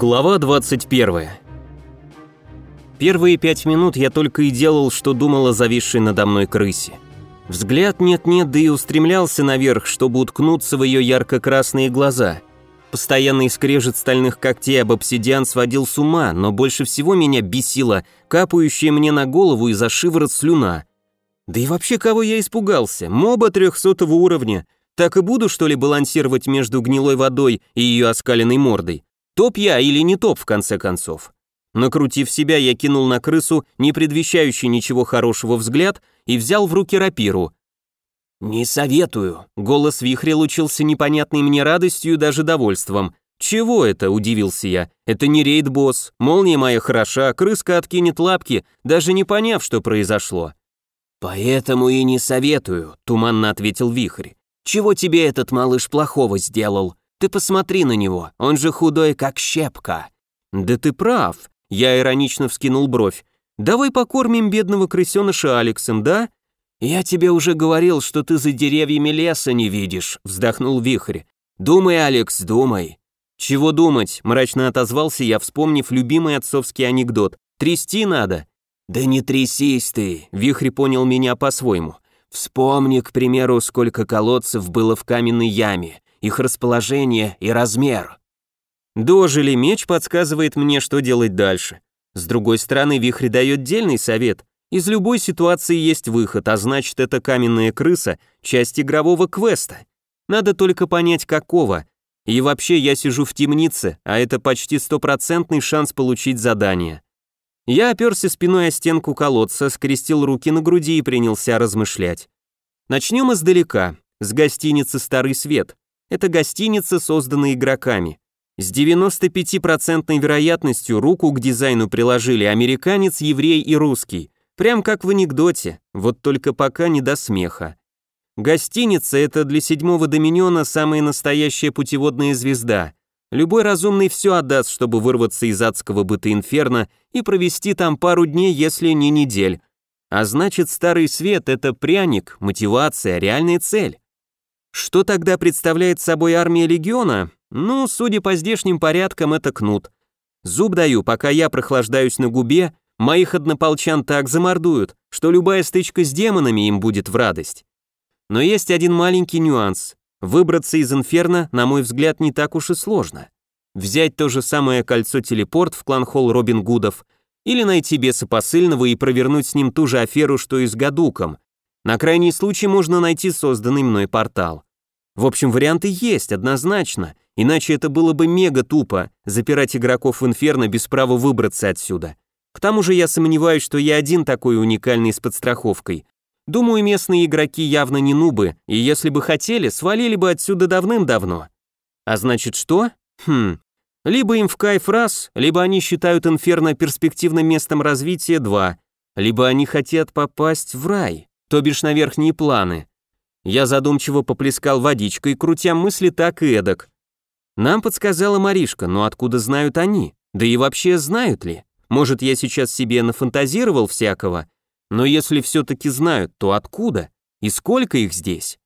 Глава 21. Первые пять минут я только и делал, что думал о зависшей надо мной крысе. Взгляд нет-нет, да и устремлялся наверх, чтобы уткнуться в ее ярко-красные глаза. Постоянный скрежет стальных когтей об обсидиан сводил с ума, но больше всего меня бесила капающая мне на голову и за шиворот слюна. Да и вообще, кого я испугался? Моба трехсотого уровня. Так и буду, что ли, балансировать между гнилой водой и ее оскаленной мордой? Топ я или не топ, в конце концов? Накрутив себя, я кинул на крысу, не предвещающий ничего хорошего взгляд, и взял в руки рапиру. «Не советую», — голос вихря лучился непонятной мне радостью и даже довольством. «Чего это?» — удивился я. «Это не рейд-босс. Молния моя хороша, крыска откинет лапки, даже не поняв, что произошло». «Поэтому и не советую», — туманно ответил вихрь. «Чего тебе этот малыш плохого сделал? Ты посмотри на него, он же худой, как щепка». «Да ты прав», — я иронично вскинул бровь. «Давай покормим бедного крысеныша Алексом, да?» «Я тебе уже говорил, что ты за деревьями леса не видишь», — вздохнул Вихрь. «Думай, Алекс, думай». «Чего думать?» — мрачно отозвался я, вспомнив любимый отцовский анекдот. «Трясти надо». «Да не трясись ты», — Вихрь понял меня по-своему. «Вспомни, к примеру, сколько колодцев было в каменной яме их расположение и размер. Дожили меч подсказывает мне, что делать дальше. С другой стороны, вихрь дает дельный совет. Из любой ситуации есть выход, а значит, эта каменная крыса – часть игрового квеста. Надо только понять, какого. И вообще, я сижу в темнице, а это почти стопроцентный шанс получить задание. Я оперся спиной о стенку колодца, скрестил руки на груди и принялся размышлять. Начнем издалека, с гостиницы «Старый свет». Это гостиница, созданная игроками. С 95% вероятностью руку к дизайну приложили американец, еврей и русский. Прям как в анекдоте, вот только пока не до смеха. Гостиница – это для седьмого доминиона самая настоящая путеводная звезда. Любой разумный все отдаст, чтобы вырваться из адского быта инферно и провести там пару дней, если не недель. А значит, старый свет – это пряник, мотивация, реальная цель. Что тогда представляет собой армия легиона? Ну, судя по здешним порядкам, это кнут. Зуб даю, пока я прохлаждаюсь на губе, моих однополчан так замордуют, что любая стычка с демонами им будет в радость. Но есть один маленький нюанс. Выбраться из инферно, на мой взгляд, не так уж и сложно. Взять то же самое кольцо-телепорт в клан-холл Робин Гудов или найти беса посыльного и провернуть с ним ту же аферу, что и с Гадуком, на крайний случай можно найти созданный мной портал. В общем, варианты есть, однозначно, иначе это было бы мега тупо, запирать игроков в инферно без права выбраться отсюда. К тому же я сомневаюсь, что я один такой уникальный с подстраховкой. Думаю, местные игроки явно не нубы, и если бы хотели, свалили бы отсюда давным-давно. А значит что? Хм, либо им в кайф раз, либо они считают инферно перспективным местом развития два, либо они хотят попасть в рай то бишь на верхние планы. Я задумчиво поплескал водичкой, крутя мысли так и эдак. Нам подсказала Маришка, но откуда знают они? Да и вообще знают ли? Может, я сейчас себе нафантазировал всякого? Но если все-таки знают, то откуда? И сколько их здесь?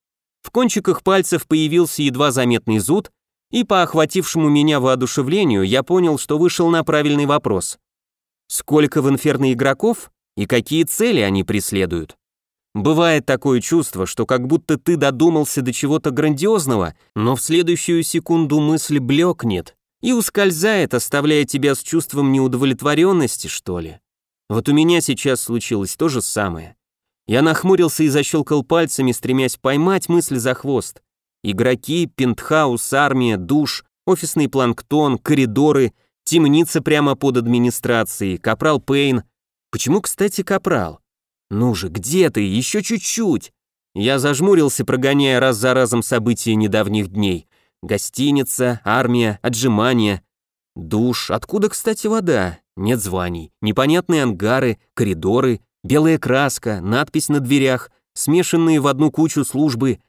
В кончиках пальцев появился едва заметный зуд, и по охватившему меня воодушевлению я понял, что вышел на правильный вопрос. Сколько в инферно игроков и какие цели они преследуют? Бывает такое чувство, что как будто ты додумался до чего-то грандиозного, но в следующую секунду мысль блекнет и ускользает, оставляя тебя с чувством неудовлетворенности, что ли. Вот у меня сейчас случилось то же самое. Я нахмурился и защелкал пальцами, стремясь поймать мысль за хвост. Игроки, пентхаус, армия, душ, офисный планктон, коридоры, темница прямо под администрацией, капрал Пейн. Почему, кстати, капрал? «Ну же, где ты? Еще чуть-чуть!» Я зажмурился, прогоняя раз за разом события недавних дней. Гостиница, армия, отжимания. Душ, откуда, кстати, вода? Нет званий. Непонятные ангары, коридоры, белая краска, надпись на дверях, смешанные в одну кучу службы.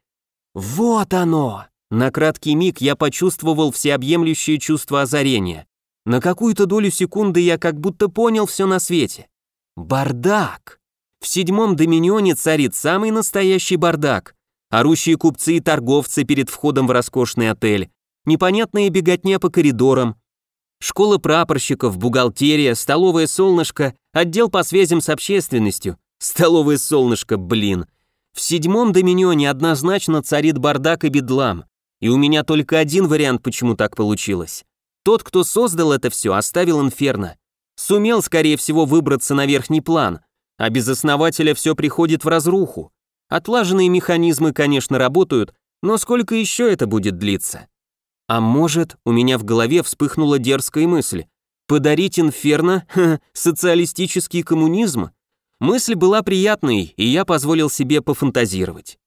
Вот оно! На краткий миг я почувствовал всеобъемлющее чувство озарения. На какую-то долю секунды я как будто понял все на свете. Бардак! В седьмом доминионе царит самый настоящий бардак. Орущие купцы и торговцы перед входом в роскошный отель, непонятная беготня по коридорам. Школа прапорщиков, бухгалтерия, столовое солнышко, отдел по связям с общественностью. Столовое солнышко, блин. В седьмом доминионе однозначно царит бардак и бедлам. И у меня только один вариант, почему так получилось. Тот, кто создал это все, оставил инферно. Сумел, скорее всего, выбраться на верхний план, а без основателя все приходит в разруху. Отлаженные механизмы, конечно, работают, но сколько еще это будет длиться? А может, у меня в голове вспыхнула дерзкая мысль. Подарить инферно социалистический коммунизм? Мысль была приятной, и я позволил себе пофантазировать.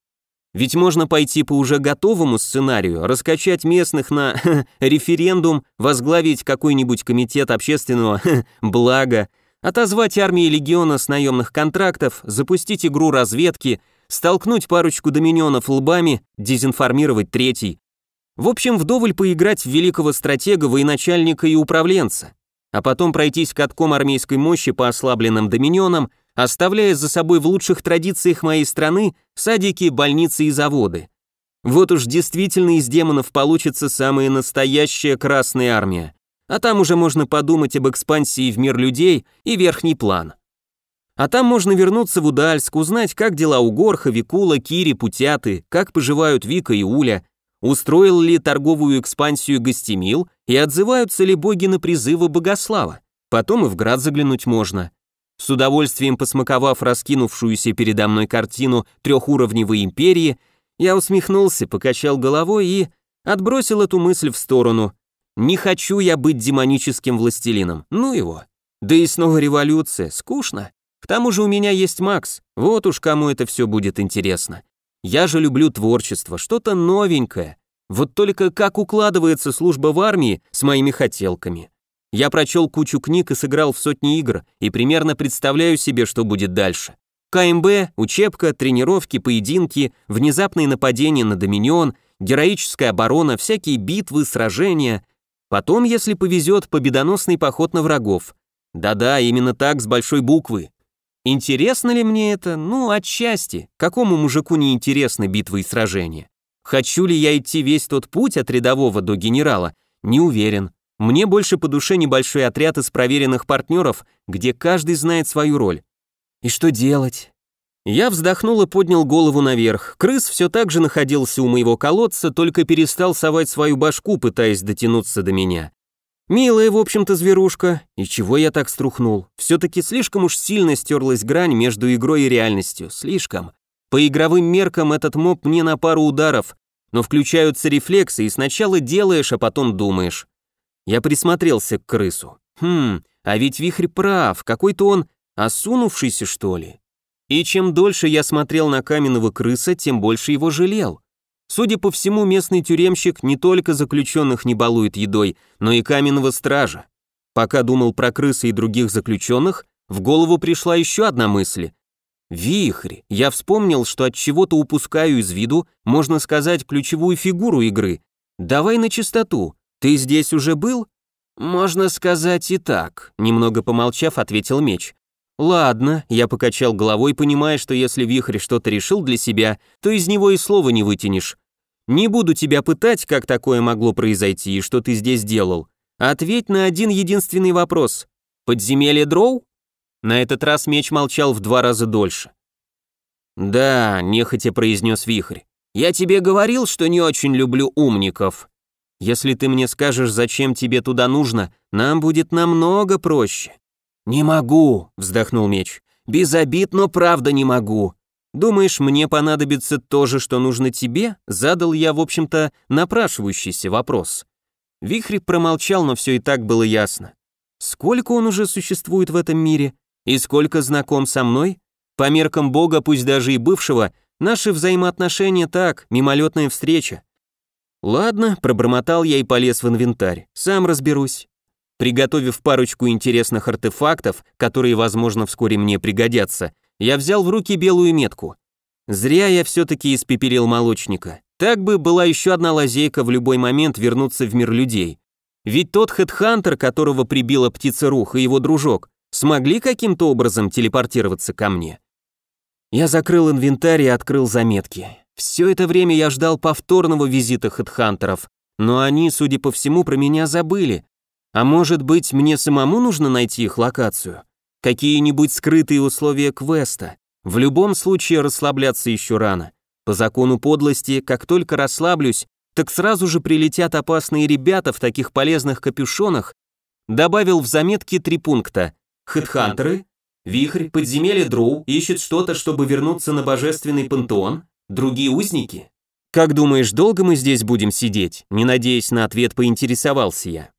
Ведь можно пойти по уже готовому сценарию, раскачать местных на референдум, возглавить какой-нибудь комитет общественного блага, отозвать армии легиона с наемных контрактов, запустить игру разведки, столкнуть парочку доминионов лбами, дезинформировать третий. В общем, вдоволь поиграть в великого стратега, военачальника и управленца, а потом пройтись катком армейской мощи по ослабленным доминионам, оставляя за собой в лучших традициях моей страны садики, больницы и заводы. Вот уж действительно из демонов получится самая настоящая Красная Армия. А там уже можно подумать об экспансии в мир людей и верхний план. А там можно вернуться в Удальск, узнать, как дела у Горха, Викула, Кири, Путяты, как поживают Вика и Уля, устроил ли торговую экспансию Гостемил и отзываются ли боги на призывы Богослава. Потом и в град заглянуть можно. С удовольствием посмаковав раскинувшуюся передо мной картину трехуровневой империи, я усмехнулся, покачал головой и отбросил эту мысль в сторону. Не хочу я быть демоническим властелином, ну его. Да и снова революция, скучно. К тому же у меня есть Макс, вот уж кому это все будет интересно. Я же люблю творчество, что-то новенькое. Вот только как укладывается служба в армии с моими хотелками. Я прочел кучу книг и сыграл в сотни игр, и примерно представляю себе, что будет дальше. КМБ, учебка, тренировки, поединки, внезапные нападения на Доминион, героическая оборона, всякие битвы, сражения. Потом, если повезет, победоносный поход на врагов. Да-да, именно так, с большой буквы. Интересно ли мне это? Ну, отчасти. Какому мужику не интересны битвы и сражения? Хочу ли я идти весь тот путь от рядового до генерала? Не уверен. Мне больше по душе небольшой отряд из проверенных партнеров, где каждый знает свою роль. И что делать? Я вздохнул и поднял голову наверх. Крыс все так же находился у моего колодца, только перестал совать свою башку, пытаясь дотянуться до меня. Милая, в общем-то, зверушка. И чего я так струхнул? Все-таки слишком уж сильно стерлась грань между игрой и реальностью. Слишком. По игровым меркам этот моб мне на пару ударов, но включаются рефлексы, и сначала делаешь, а потом думаешь. Я присмотрелся к крысу. Хм, а ведь вихрь прав, какой-то он осунувшийся, что ли. И чем дольше я смотрел на каменного крыса, тем больше его жалел. Судя по всему, местный тюремщик не только заключенных не балует едой, но и каменного стража. Пока думал про крысы и других заключенных, в голову пришла еще одна мысль. Вихрь. Я вспомнил, что от чего-то упускаю из виду, можно сказать, ключевую фигуру игры. Давай на чистоту. Ты здесь уже был? Можно сказать и так, немного помолчав, ответил меч. «Ладно», — я покачал головой, понимая, что если вихрь что-то решил для себя, то из него и слова не вытянешь. «Не буду тебя пытать, как такое могло произойти и что ты здесь делал. Ответь на один единственный вопрос. Подземелье дроу?» На этот раз меч молчал в два раза дольше. «Да», — нехотя произнес вихрь. «Я тебе говорил, что не очень люблю умников. Если ты мне скажешь, зачем тебе туда нужно, нам будет намного проще». «Не могу», — вздохнул меч. «Без обид, но правда не могу». «Думаешь, мне понадобится то же, что нужно тебе?» Задал я, в общем-то, напрашивающийся вопрос. Вихрь промолчал, но все и так было ясно. Сколько он уже существует в этом мире? И сколько знаком со мной? По меркам Бога, пусть даже и бывшего, наши взаимоотношения так, мимолетная встреча. Ладно, пробормотал я и полез в инвентарь. Сам разберусь. Приготовив парочку интересных артефактов, которые, возможно, вскоре мне пригодятся, я взял в руки белую метку. Зря я все-таки испепелил молочника. Так бы была еще одна лазейка в любой момент вернуться в мир людей. Ведь тот хедхантер, которого прибила птица Рух и его дружок, смогли каким-то образом телепортироваться ко мне. Я закрыл инвентарь и открыл заметки. Все это время я ждал повторного визита хедхантеров, но они, судя по всему, про меня забыли, А может быть, мне самому нужно найти их локацию? Какие-нибудь скрытые условия квеста? В любом случае расслабляться еще рано. По закону подлости, как только расслаблюсь, так сразу же прилетят опасные ребята в таких полезных капюшонах. Добавил в заметки три пункта. Хедхантеры, Вихрь, подземелье Дроу ищет что-то, чтобы вернуться на божественный пантеон, другие узники. Как думаешь, долго мы здесь будем сидеть? Не надеясь на ответ, поинтересовался я.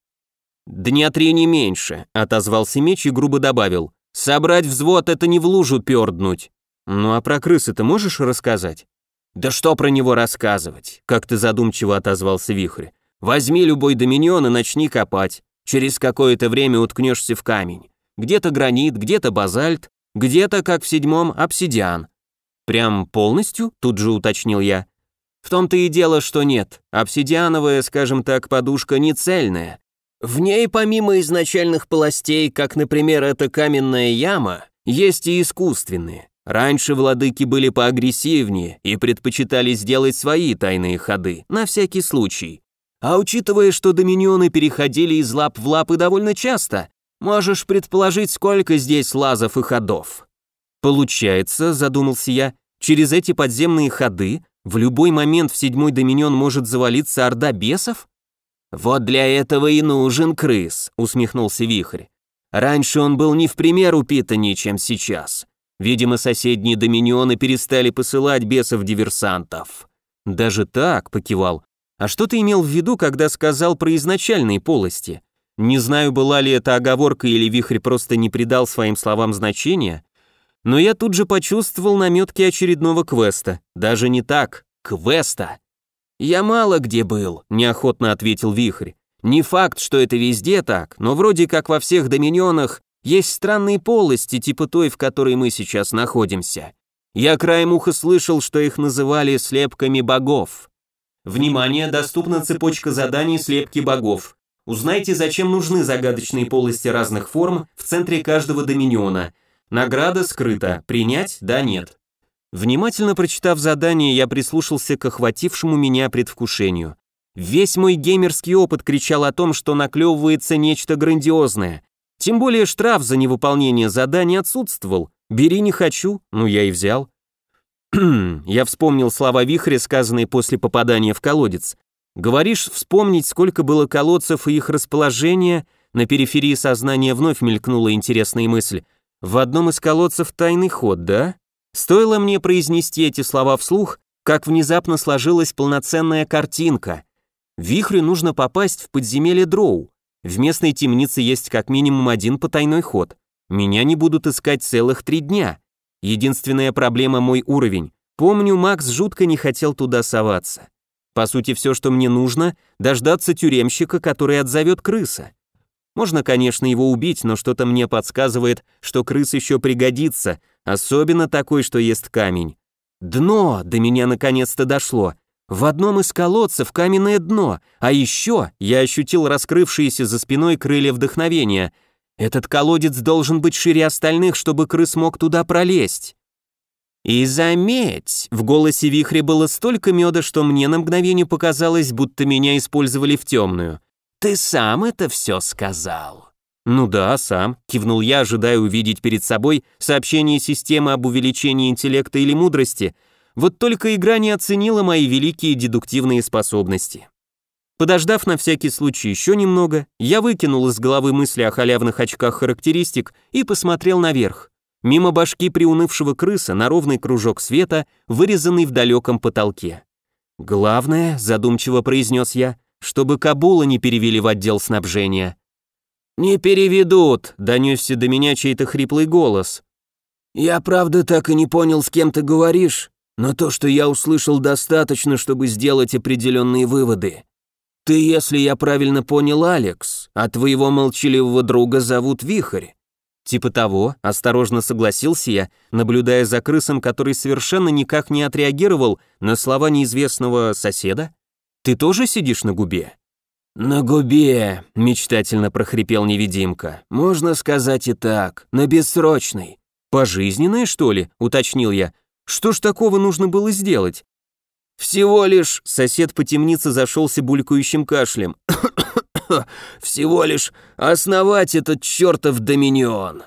«Дня три не меньше», — отозвался меч и грубо добавил. «Собрать взвод — это не в лужу перднуть». «Ну а про крысы ты можешь рассказать?» «Да что про него рассказывать?» — как-то задумчиво отозвался Вихрь. «Возьми любой доминион и начни копать. Через какое-то время уткнешься в камень. Где-то гранит, где-то базальт, где-то, как в седьмом, обсидиан». «Прям полностью?» — тут же уточнил я. «В том-то и дело, что нет. Обсидиановая, скажем так, подушка не цельная. В ней помимо изначальных полостей, как, например, эта каменная яма, есть и искусственные. Раньше владыки были поагрессивнее и предпочитали сделать свои тайные ходы, на всякий случай. А учитывая, что доминионы переходили из лап в лапы довольно часто, можешь предположить, сколько здесь лазов и ходов. Получается, задумался я, через эти подземные ходы в любой момент в седьмой доминион может завалиться орда бесов? «Вот для этого и нужен крыс», — усмехнулся Вихрь. «Раньше он был не в пример упитаннее, чем сейчас. Видимо, соседние доминионы перестали посылать бесов-диверсантов». «Даже так», — покивал. «А что ты имел в виду, когда сказал про изначальные полости? Не знаю, была ли это оговорка или Вихрь просто не придал своим словам значения, но я тут же почувствовал наметки очередного квеста. Даже не так, квеста. «Я мало где был», — неохотно ответил Вихрь. «Не факт, что это везде так, но вроде как во всех доминионах есть странные полости, типа той, в которой мы сейчас находимся. Я краем уха слышал, что их называли слепками богов». Внимание, доступна цепочка заданий слепки богов. Узнайте, зачем нужны загадочные полости разных форм в центре каждого доминиона. Награда скрыта. Принять? Да, нет. Внимательно прочитав задание, я прислушался к охватившему меня предвкушению. Весь мой геймерский опыт кричал о том, что наклевывается нечто грандиозное. Тем более штраф за невыполнение задания отсутствовал. Бери не хочу, ну я и взял. я вспомнил слова вихря, сказанные после попадания в колодец. Говоришь, вспомнить, сколько было колодцев и их расположение, на периферии сознания вновь мелькнула интересная мысль. В одном из колодцев тайный ход, да? Стоило мне произнести эти слова вслух, как внезапно сложилась полноценная картинка. Вихрю нужно попасть в подземелье Дроу. В местной темнице есть как минимум один потайной ход. Меня не будут искать целых три дня. Единственная проблема мой уровень. Помню, Макс жутко не хотел туда соваться. По сути, все, что мне нужно, дождаться тюремщика, который отзовет крыса. Можно, конечно, его убить, но что-то мне подсказывает, что крыс еще пригодится, особенно такой, что ест камень. Дно до меня наконец-то дошло. В одном из колодцев каменное дно, а еще я ощутил раскрывшиеся за спиной крылья вдохновения. Этот колодец должен быть шире остальных, чтобы крыс мог туда пролезть. И заметь, в голосе вихря было столько меда, что мне на мгновение показалось, будто меня использовали в темную. Ты сам это все сказал. «Ну да, сам», — кивнул я, ожидая увидеть перед собой сообщение системы об увеличении интеллекта или мудрости, вот только игра не оценила мои великие дедуктивные способности. Подождав на всякий случай еще немного, я выкинул из головы мысли о халявных очках характеристик и посмотрел наверх. Мимо башки приунывшего крыса на ровный кружок света, вырезанный в далеком потолке. «Главное», — задумчиво произнес я, — «чтобы Кабула не перевели в отдел снабжения». «Не переведут», — донесся до меня чей-то хриплый голос. «Я правда так и не понял, с кем ты говоришь, но то, что я услышал, достаточно, чтобы сделать определенные выводы. Ты, если я правильно понял, Алекс, а твоего молчаливого друга зовут Вихрь». Типа того, осторожно согласился я, наблюдая за крысом, который совершенно никак не отреагировал на слова неизвестного соседа. «Ты тоже сидишь на губе?» «На губе», — мечтательно прохрипел невидимка. «Можно сказать и так, на бессрочной». «Пожизненное, что ли?» — уточнил я. «Что ж такого нужно было сделать?» «Всего лишь...» — сосед по темнице зашелся булькающим кашлем. Всего лишь основать этот чертов доминион.